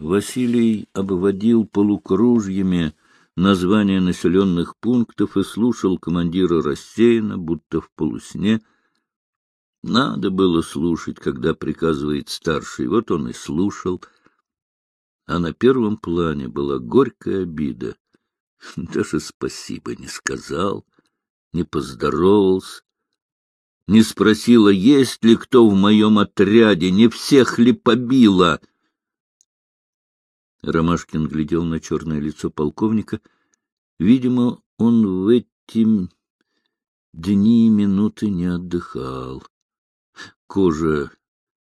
Василий обводил полукружьями названия населенных пунктов и слушал командира рассеянно, будто в полусне. Надо было слушать, когда приказывает старший, вот он и слушал. А на первом плане была горькая обида. Даже спасибо не сказал, не поздоровался, не спросила, есть ли кто в моем отряде, не всех ли побила. Ромашкин глядел на черное лицо полковника. Видимо, он в эти дни и минуты не отдыхал. Кожа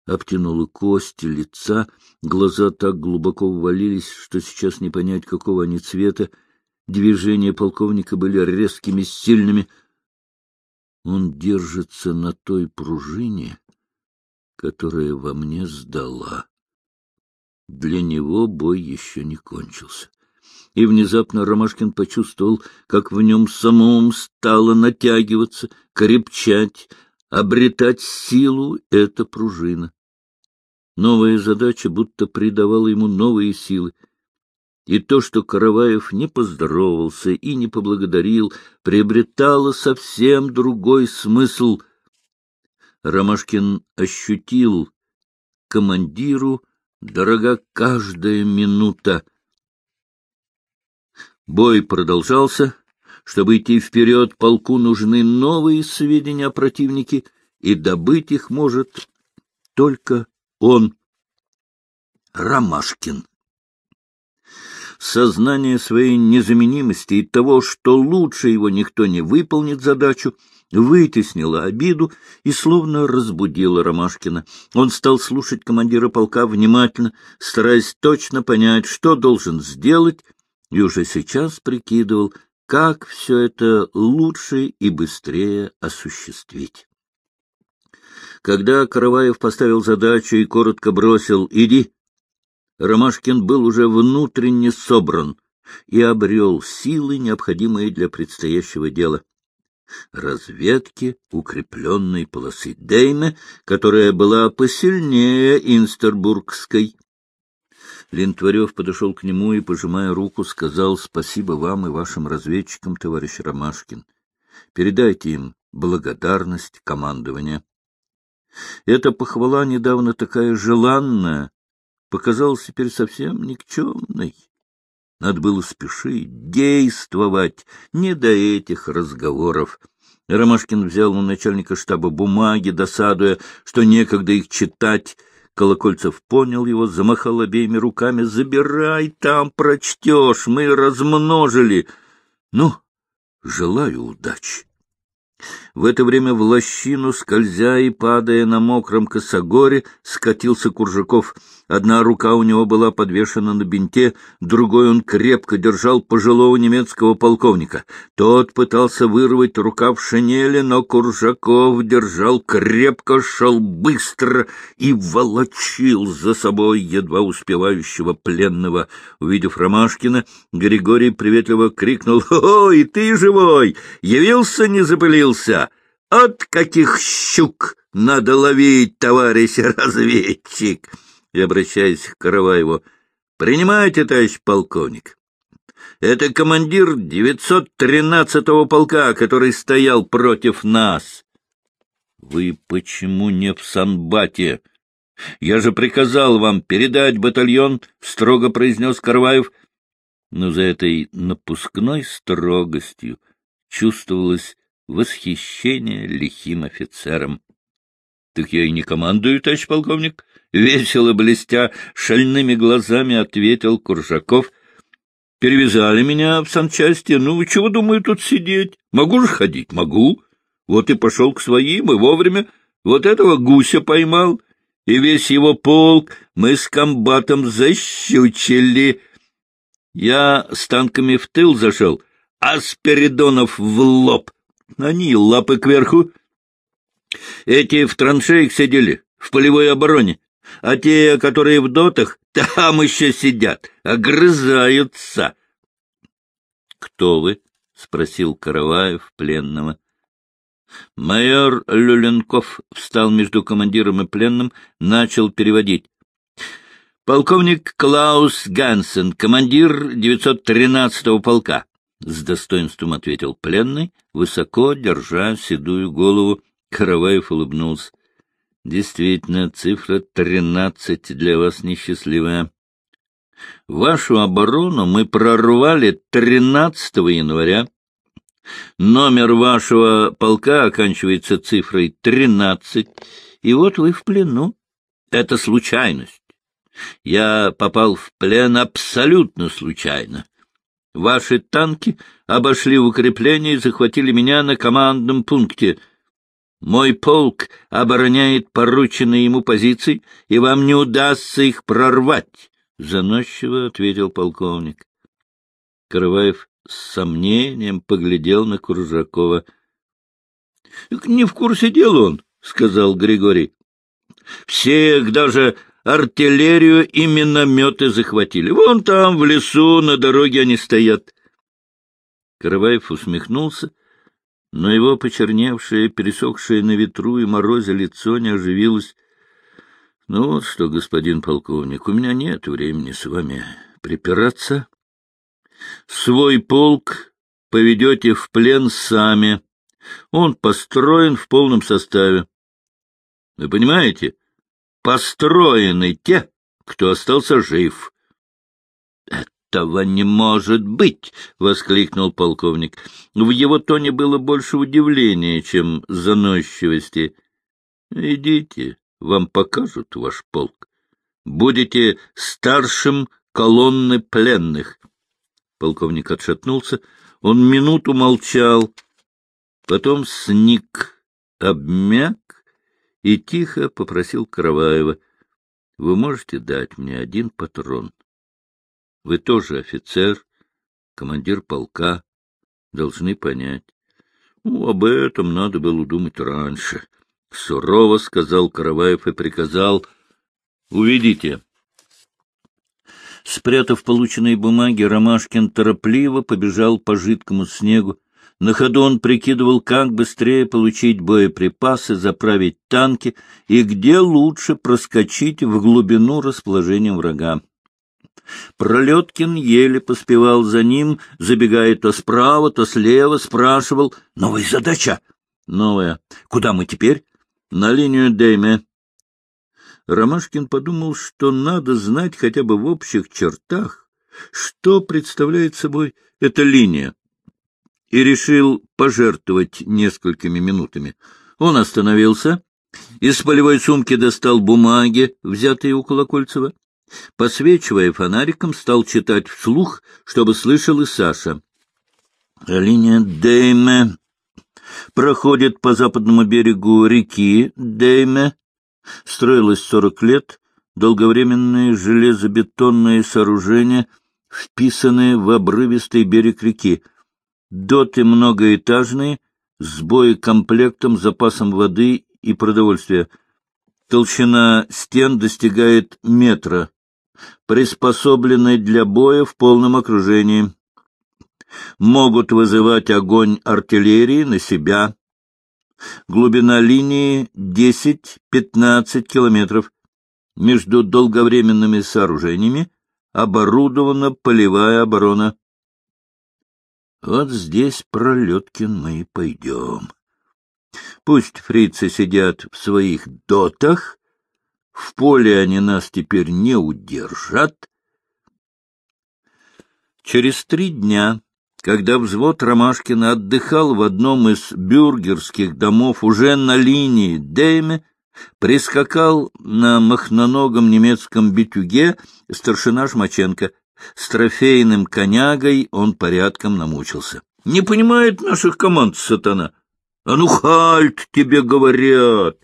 обтянула кости лица, глаза так глубоко ввалились, что сейчас не понять, какого они цвета. Движения полковника были резкими, сильными. Он держится на той пружине, которая во мне сдала. Для него бой еще не кончился. И внезапно Ромашкин почувствовал, как в нем самом стало натягиваться, крепчать, обретать силу эта пружина. Новая задача будто придавала ему новые силы. И то, что Караваев не поздоровался и не поблагодарил, приобретало совсем другой смысл. Ромашкин ощутил командиру дорога каждая минута. Бой продолжался. Чтобы идти вперед, полку нужны новые сведения о противнике, и добыть их может только он, Ромашкин. Сознание своей незаменимости и того, что лучше его никто не выполнит задачу, вытеснило обиду и словно разбудило Ромашкина. Он стал слушать командира полка внимательно, стараясь точно понять, что должен сделать, и уже сейчас прикидывал, как все это лучше и быстрее осуществить. Когда Караваев поставил задачу и коротко бросил «иди», Ромашкин был уже внутренне собран и обрел силы, необходимые для предстоящего дела разведки укрепленной полосы Дейме, которая была посильнее Инстербургской. Лентварев подошел к нему и, пожимая руку, сказал «Спасибо вам и вашим разведчикам, товарищ Ромашкин. Передайте им благодарность командования». Эта похвала, недавно такая желанная, показалась теперь совсем никчемной. Надо было спешить, действовать, не до этих разговоров. Ромашкин взял у начальника штаба бумаги, досадуя, что некогда их читать. Колокольцев понял его, замахал обеими руками. «Забирай, там прочтешь, мы размножили». «Ну, желаю удачи». В это время в лощину, скользя и падая на мокром косогоре, скатился Куржаков. Одна рука у него была подвешена на бинте, другой он крепко держал пожилого немецкого полковника. Тот пытался вырвать рукав шинели, но Куржаков держал крепко, шел быстро и волочил за собой едва успевающего пленного. Увидев Ромашкина, Григорий приветливо крикнул «Ой, ты живой! Явился, не запылился!» От каких щук надо ловить, товарищ разведчик! И, обращаясь к Караваеву, принимайте, товарищ полковник. Это командир 913-го полка, который стоял против нас. Вы почему не в Санбате? Я же приказал вам передать батальон, — строго произнес Караваев. Но за этой напускной строгостью чувствовалось восхищение лихим офицером. — Так я и не командую, товарищ полковник, — весело блестя шальными глазами ответил Куржаков. — Перевязали меня в санчасти. Ну, чего, думаю, тут сидеть? Могу же ходить? Могу. Вот и пошел к своим, и вовремя вот этого гуся поймал, и весь его полк мы с комбатом защучили. Я с танками в тыл зашел, а Спиридонов в лоб. Они лапы кверху. Эти в траншеях сидели, в полевой обороне, а те, которые в дотах, там еще сидят, огрызаются. — Кто вы? — спросил Караваев пленного. Майор Люленков встал между командиром и пленным, начал переводить. Полковник Клаус Гансен, командир 913-го полка, — с достоинством ответил пленный, высоко держа седую голову. Караваев улыбнулся. — Действительно, цифра тринадцать для вас несчастливая. Вашу оборону мы прорвали 13 января. Номер вашего полка оканчивается цифрой тринадцать, и вот вы в плену. Это случайность. Я попал в плен абсолютно случайно. Ваши танки обошли укрепление и захватили меня на командном пункте. Мой полк обороняет порученные ему позиции, и вам не удастся их прорвать, — заносчиво ответил полковник. Караваев с сомнением поглядел на Кружакова. — Не в курсе дела он, — сказал Григорий. — Всех, даже артиллерию и минометы захватили. Вон там, в лесу, на дороге они стоят. Караваев усмехнулся, но его почерневшее, пересохшее на ветру и морозе лицо не оживилось. — Ну вот что, господин полковник, у меня нет времени с вами припираться. Свой полк поведете в плен сами. Он построен в полном составе. Вы понимаете? — построены те, кто остался жив. — Этого не может быть! — воскликнул полковник. В его тоне было больше удивления, чем заносчивости. — Идите, вам покажут ваш полк. Будете старшим колонны пленных. Полковник отшатнулся. Он минуту молчал, потом сник, обмяк и тихо попросил Караваева, — Вы можете дать мне один патрон? Вы тоже офицер, командир полка, должны понять. Ну, об этом надо было думать раньше. Сурово сказал Караваев и приказал. — Уведите. Спрятав полученные бумаги, Ромашкин торопливо побежал по жидкому снегу. На ходу он прикидывал, как быстрее получить боеприпасы, заправить танки и где лучше проскочить в глубину расположения врага. Пролеткин еле поспевал за ним, забегая то справа, то слева, спрашивал. «Новая задача!» «Новая. Куда мы теперь?» «На линию Дейме». Ромашкин подумал, что надо знать хотя бы в общих чертах, что представляет собой эта линия и решил пожертвовать несколькими минутами. Он остановился, из полевой сумки достал бумаги, взятые у Колокольцева. Посвечивая фонариком, стал читать вслух, чтобы слышал и Саша. Линия Дейме проходит по западному берегу реки Дейме. Строилась сорок лет, долговременные железобетонные сооружения, вписанные в обрывистый берег реки — доты многоэтажные, с боекомплектом, запасом воды и продовольствия. Толщина стен достигает метра, приспособлены для боя в полном окружении. Могут вызывать огонь артиллерии на себя. Глубина линии 10-15 километров. Между долговременными сооружениями оборудована полевая оборона. Вот здесь, Пролеткин, мы и пойдем. Пусть фрицы сидят в своих дотах, в поле они нас теперь не удержат. Через три дня, когда взвод Ромашкина отдыхал в одном из бюргерских домов уже на линии Дейме, прискакал на махноногом немецком битюге старшина Шмаченко — с трофейным конягой он порядком намучился. — Не понимает наших команд сатана. — А ну, хальт, тебе говорят!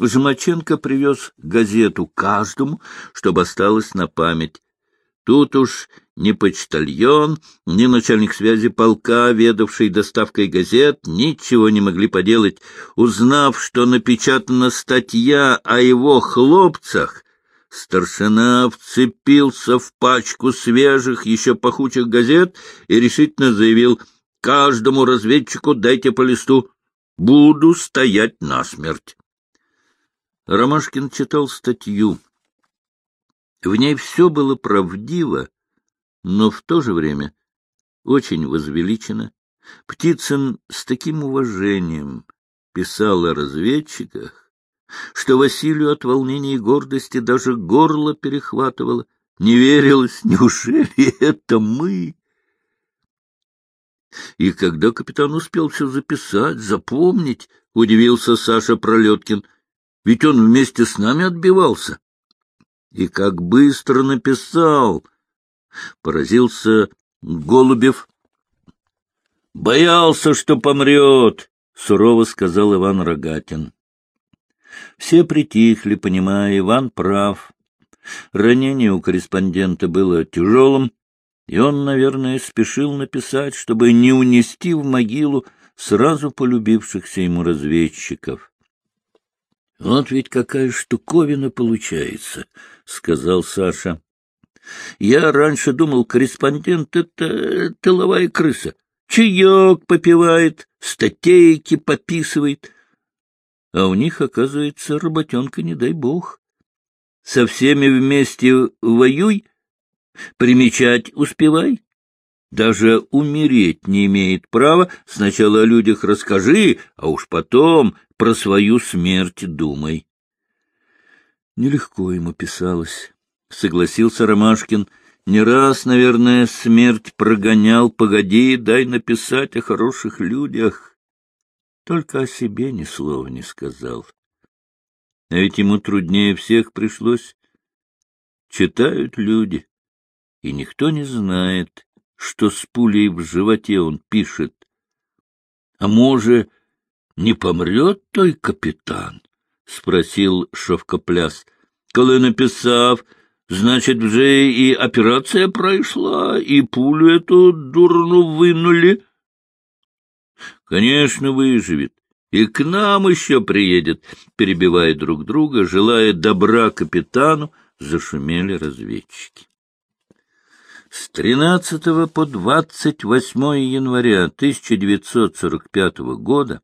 Жмаченко привез газету каждому, чтобы осталось на память. Тут уж ни почтальон, ни начальник связи полка, ведавший доставкой газет, ничего не могли поделать. Узнав, что напечатана статья о его хлопцах, Старшина вцепился в пачку свежих, еще пахучих газет и решительно заявил «Каждому разведчику дайте по листу. Буду стоять насмерть». Ромашкин читал статью. В ней все было правдиво, но в то же время очень возвеличено. Птицын с таким уважением писал о разведчиках, что Василию от волнения и гордости даже горло перехватывало. Не верилось, неужели это мы? И когда капитан успел все записать, запомнить, удивился Саша Пролеткин, ведь он вместе с нами отбивался. И как быстро написал! Поразился Голубев. Боялся, что помрет, — сурово сказал Иван Рогатин. Все притихли, понимая, Иван прав. Ранение у корреспондента было тяжелым, и он, наверное, спешил написать, чтобы не унести в могилу сразу полюбившихся ему разведчиков. — Вот ведь какая штуковина получается, — сказал Саша. — Я раньше думал, корреспондент — это тыловая крыса. Чаек попивает, статейки пописывает. А у них, оказывается, работенка, не дай бог. Со всеми вместе воюй, примечать успевай. Даже умереть не имеет права. Сначала о людях расскажи, а уж потом про свою смерть думай. Нелегко ему писалось, — согласился Ромашкин. Не раз, наверное, смерть прогонял. Погоди, дай написать о хороших людях. Только о себе ни слова не сказал. А ведь ему труднее всех пришлось. Читают люди, и никто не знает, что с пулей в животе он пишет. А может, не помрет той капитан? — спросил Шовкопляс. — Коли написав, значит, уже и операция прошла, и пулю эту дурну вынули. — Конечно, выживет. И к нам еще приедет, перебивая друг друга, желая добра капитану, зашумели разведчики. С 13 по 28 января 1945 года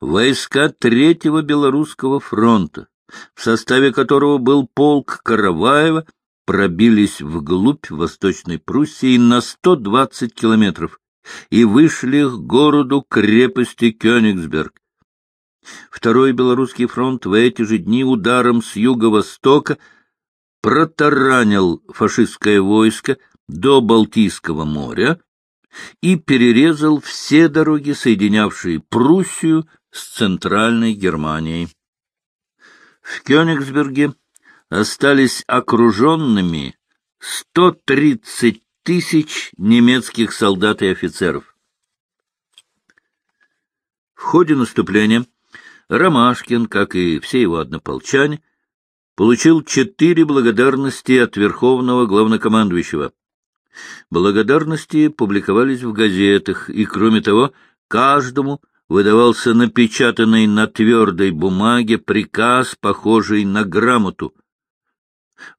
войска Третьего Белорусского фронта, в составе которого был полк Караваева, пробились вглубь Восточной Пруссии на 120 километров и вышли к городу-крепости Кёнигсберг. Второй Белорусский фронт в эти же дни ударом с юго-востока протаранил фашистское войско до Балтийского моря и перерезал все дороги, соединявшие Пруссию с Центральной Германией. В Кёнигсберге остались окруженными 130 тысяч немецких солдат и офицеров. В ходе наступления Ромашкин, как и все его однополчане, получил четыре благодарности от Верховного Главнокомандующего. Благодарности публиковались в газетах, и, кроме того, каждому выдавался напечатанный на твердой бумаге приказ, похожий на грамоту.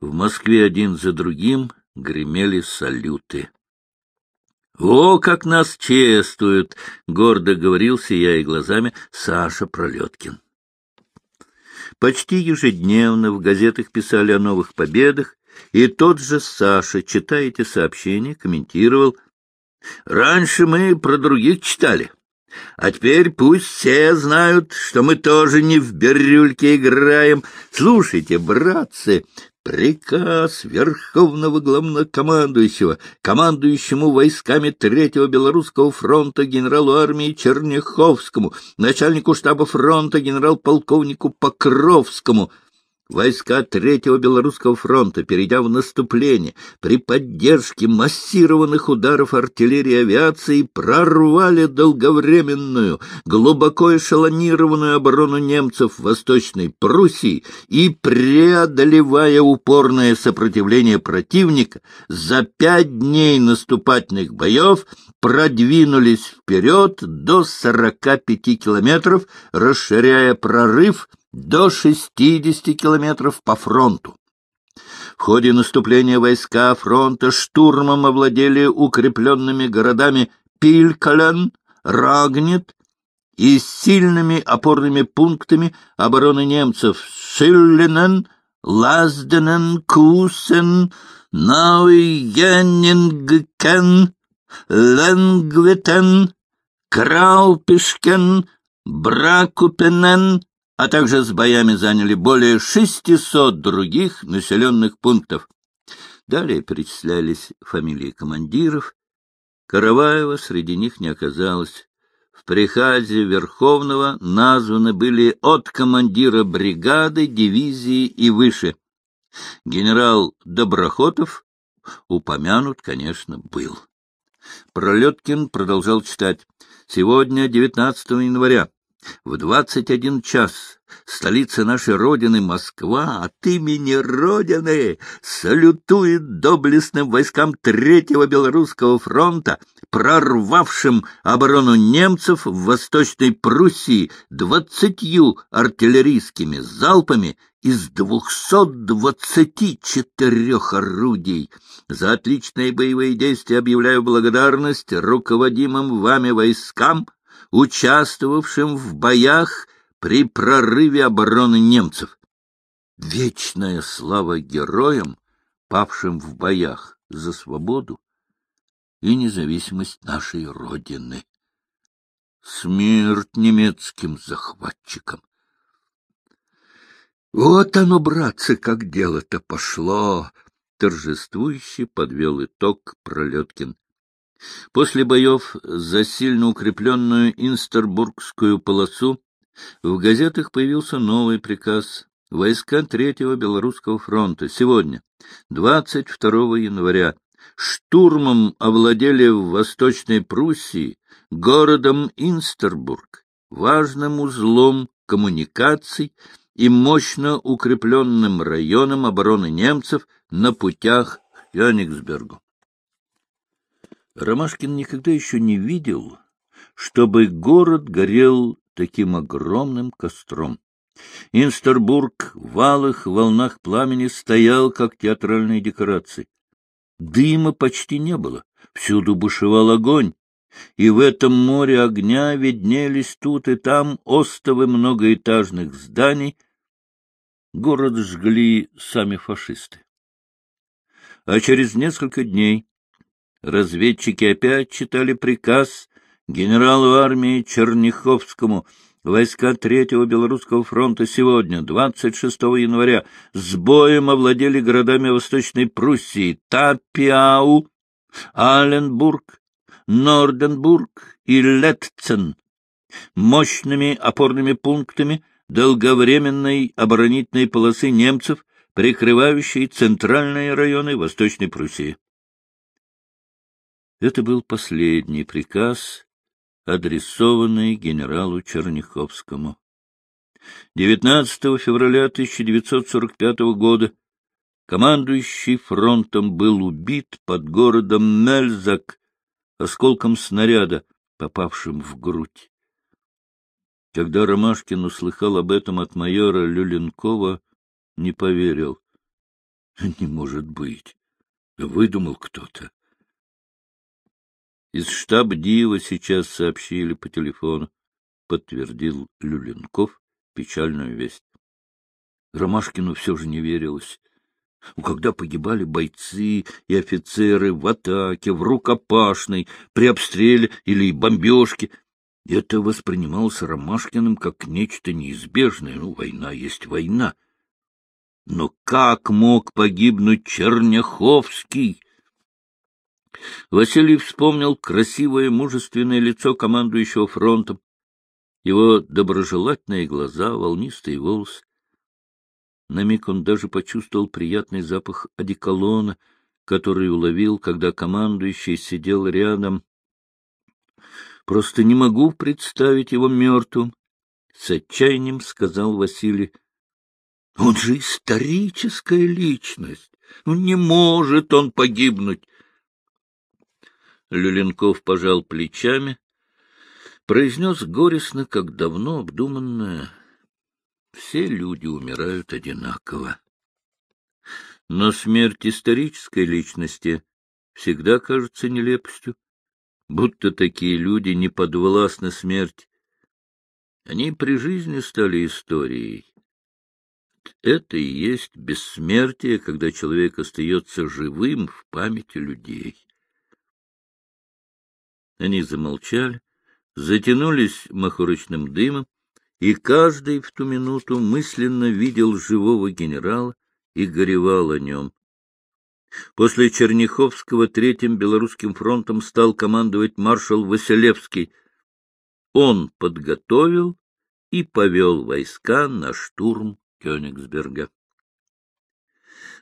В Москве один за другим гремели салюты. «О, как нас чествуют!» — гордо говорил, сияя глазами, Саша Пролеткин. Почти ежедневно в газетах писали о новых победах, и тот же Саша, читая эти сообщения, комментировал. «Раньше мы про других читали, а теперь пусть все знают, что мы тоже не в бирюльке играем. Слушайте, братцы, Приказ Верховного Главнокомандующего, командующему войсками Третьего Белорусского фронта генералу армии Черняховскому, начальнику штаба фронта генерал-полковнику Покровскому — Войска Третьего Белорусского фронта, перейдя в наступление, при поддержке массированных ударов артиллерии и авиации прорвали долговременную, глубоко эшелонированную оборону немцев в Восточной Пруссии и, преодолевая упорное сопротивление противника, за пять дней наступательных боев продвинулись вперед до 45 километров, расширяя прорыв – до 60 километров по фронту. В ходе наступления войска фронта штурмом овладели укрепленными городами Пилькален, Рагнет и сильными опорными пунктами обороны немцев Шиллинен, Лазденен, Кусен, Науйеннингкен, Ленгвитен, Краупишкен, Бракупенен, а также с боями заняли более 600 других населенных пунктов. Далее перечислялись фамилии командиров. Караваева среди них не оказалось. В приказе Верховного названы были от командира бригады, дивизии и выше. Генерал Доброхотов упомянут, конечно, был. Пролеткин продолжал читать. Сегодня, 19 января, в двадцать один час столица нашей Родины, Москва, от имени Родины салютует доблестным войскам Третьего Белорусского фронта, прорвавшим оборону немцев в Восточной Пруссии двадцатью артиллерийскими залпами из двухсот двадцати четырех орудий. За отличные боевые действия объявляю благодарность руководимым вами войскам, участвовавшим в боях при прорыве обороны немцев. Вечная слава героям, павшим в боях за свободу и независимость нашей Родины. Смерть немецким захватчикам. Вот оно, братцы, как дело-то пошло! Торжествующе подвел итог Пролеткин. После боев за сильно укрепленную Инстербургскую полосу в газетах появился новый приказ. Войска Третьего Белорусского фронта сегодня, 22 января, штурмом овладели в Восточной Пруссии городом Инстербург, важным узлом коммуникаций и мощно укрепленным районом обороны немцев на путях к Йонигсбергу. Ромашкин никогда еще не видел, чтобы город горел таким огромным костром. Инстербург в алых волнах пламени стоял, как театральные декорации. Дыма почти не было, всюду бушевал огонь, и в этом море огня виднелись тут и там остовы многоэтажных зданий. Город жгли сами фашисты. А через несколько дней разведчики опять читали приказ генералу армии Черняховскому. Войска Третьего Белорусского фронта сегодня, 26 января, с боем овладели городами Восточной Пруссии. Тапиау, Аленбург, Норденбург и Летцен, мощными опорными пунктами долговременной оборонительной полосы немцев, прикрывающей центральные районы Восточной Пруссии. Это был последний приказ, адресованный генералу Черняховскому. 19 февраля 1945 года командующий фронтом был убит под городом Мельзак осколком снаряда, попавшим в грудь. Когда Ромашкин услыхал об этом от майора Люленкова, не поверил. Не может быть. Выдумал кто-то. Из штаба Дива сейчас сообщили по телефону, подтвердил Люленков печальную весть. Ромашкину все же не верилось. Когда погибали бойцы и офицеры в атаке, в рукопашной, при обстреле или бомбежке, это воспринималось Ромашкиным как нечто неизбежное. Ну, война есть война. Но как мог погибнуть Черняховский? Василий вспомнил красивое мужественное лицо командующего фронтом, его доброжелательные глаза, волнистые волосы. На миг он даже почувствовал приятный запах одеколона, который уловил, когда командующий сидел рядом. «Просто не могу представить его мертвым», — с отчаянием сказал Василий. «Он же историческая личность. Ну, не может он погибнуть. Люленков пожал плечами, произнес горестно, как давно обдуманное. Все люди умирают одинаково. Но смерть исторической личности всегда кажется нелепостью, будто такие люди не подвластны смерти. Они при жизни стали историей. это и есть бессмертие, когда человек остается живым в памяти людей. Они замолчали, затянулись махорочным дымом, и каждый в ту минуту мысленно видел живого генерала и горевал о нем. После Черняховского Третьим Белорусским фронтом стал командовать маршал Василевский. Он подготовил и повел войска на штурм Кёнигсберга.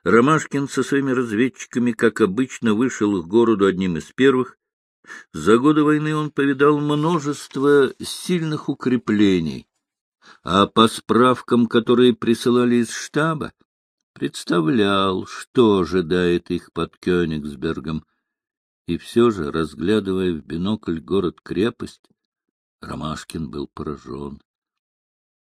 Ромашкин со своими разведчиками, как обычно, вышел к городу одним из первых. За годы войны он повидал множество сильных укреплений, а по справкам, которые присылали из штаба, представлял, что ожидает их под Кёнигсбергом. И все же, разглядывая в бинокль город-крепость, Ромашкин был поражен.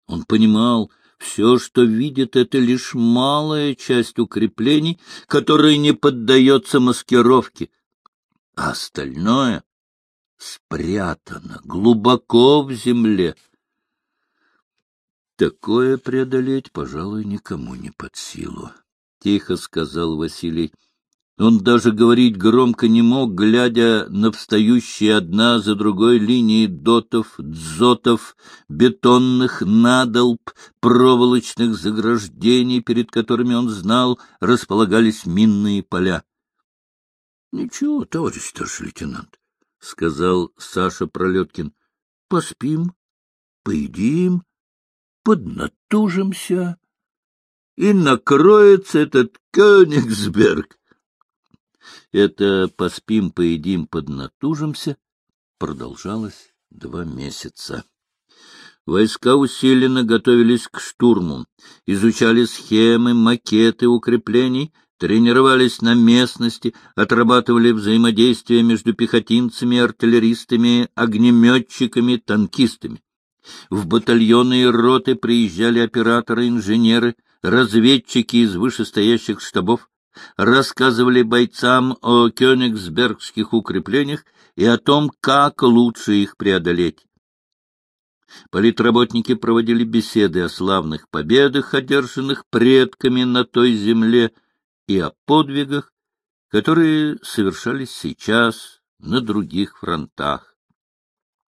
Он понимал, все, что видит, это лишь малая часть укреплений, которая не поддается маскировке, а остальное спрятано глубоко в земле. Такое преодолеть, пожалуй, никому не под силу, — тихо сказал Василий. Он даже говорить громко не мог, глядя на встающие одна за другой линии дотов, дзотов, бетонных надолб, проволочных заграждений, перед которыми он знал, располагались минные поля. — Ничего, товарищ старший лейтенант, — сказал Саша Пролеткин. — Поспим, поедим, поднатужимся, и накроется этот Кёнигсберг. Это «поспим, поедим, поднатужимся» продолжалось два месяца. Войска усиленно готовились к штурму, изучали схемы, макеты укреплений, тренировались на местности, отрабатывали взаимодействие между пехотинцами, артиллеристами, огнеметчиками, танкистами. В батальоны и роты приезжали операторы, инженеры, разведчики из вышестоящих штабов, рассказывали бойцам о кёнигсбергских укреплениях и о том, как лучше их преодолеть. Политработники проводили беседы о славных победах, одержанных предками на той земле, и о подвигах, которые совершались сейчас на других фронтах.